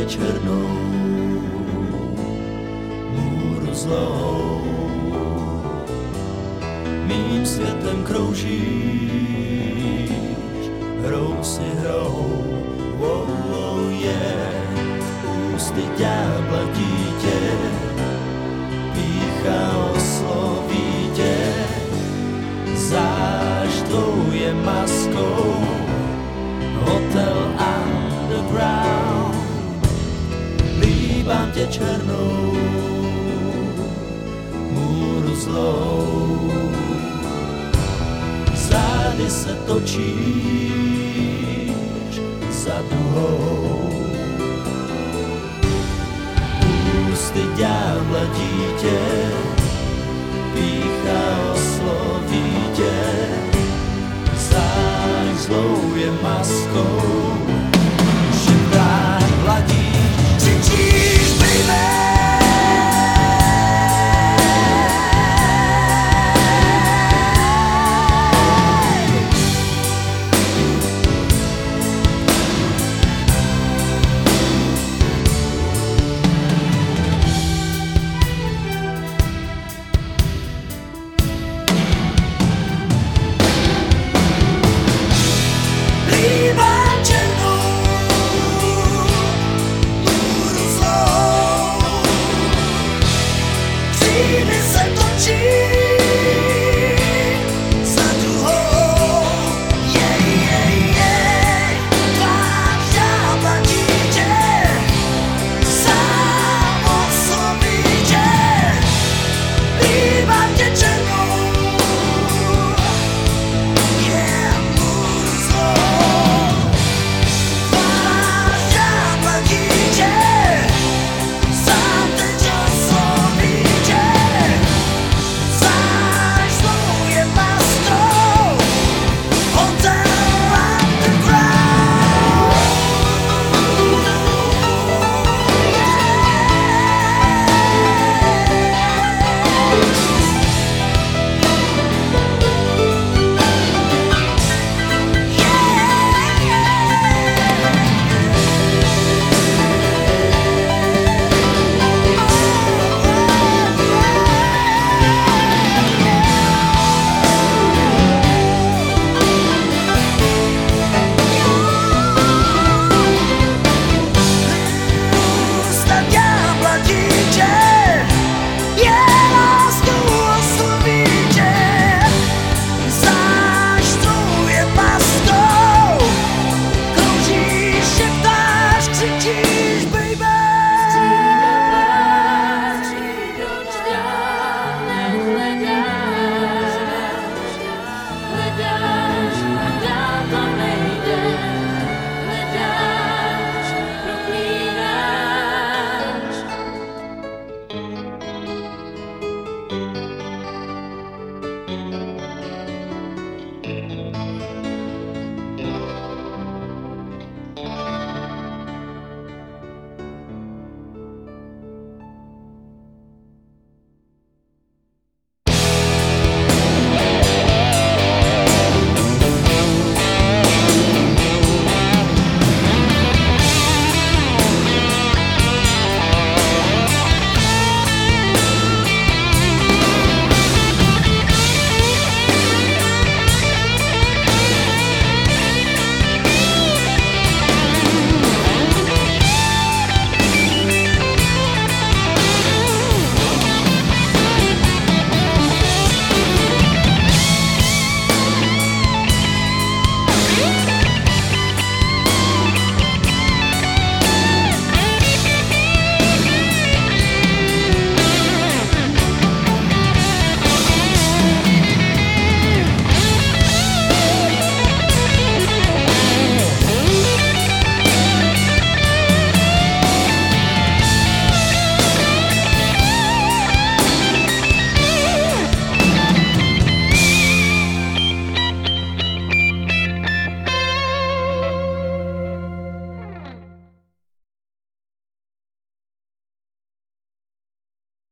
tě černou, můru zlou. Mým světem kroužíš, hrou si hrou, oh, oh, yeah. ústy ďábla dítě, pícha Líbám tě černou, můru zlou. Zády se točíš za duhou. Ústy ďábla dítě, pícha osloví tě, záž zlou je maskou.